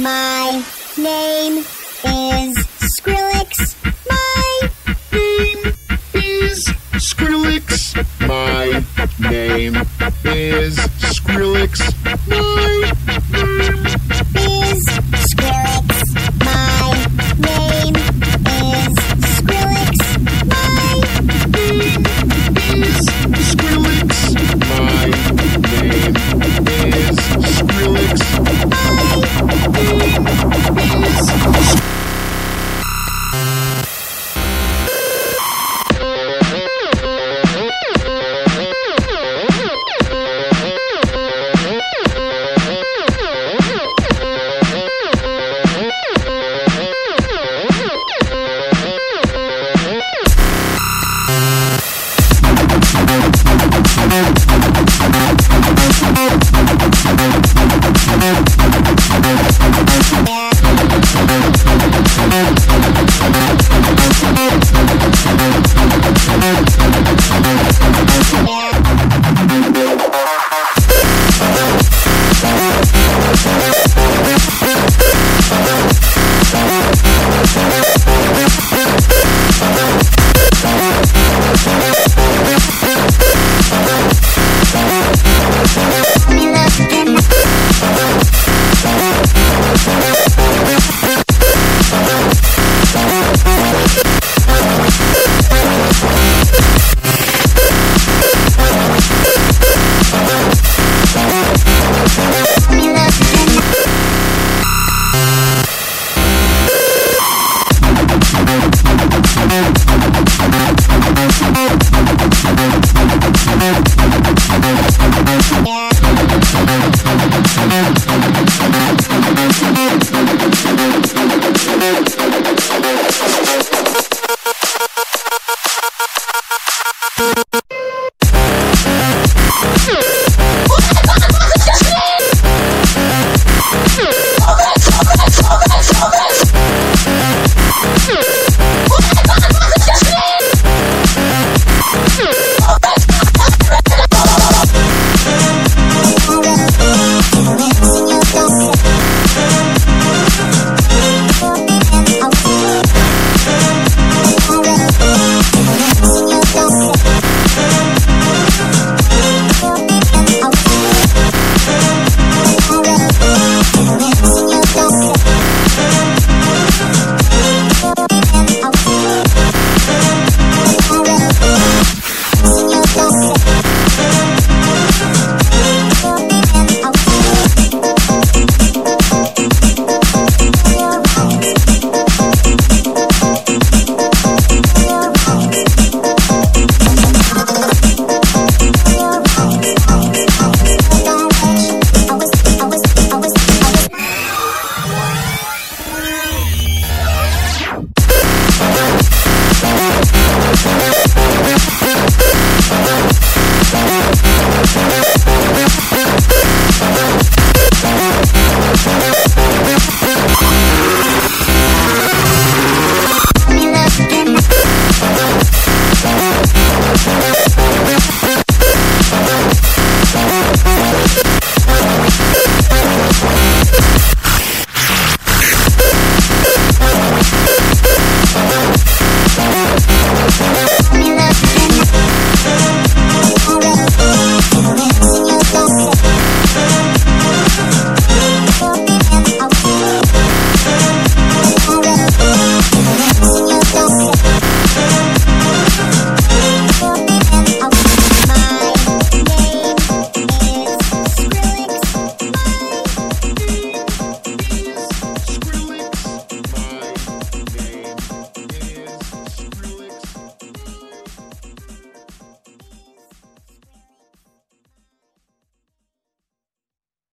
My name is Skrillex. My name is Skrillex. My name is Skrillex. My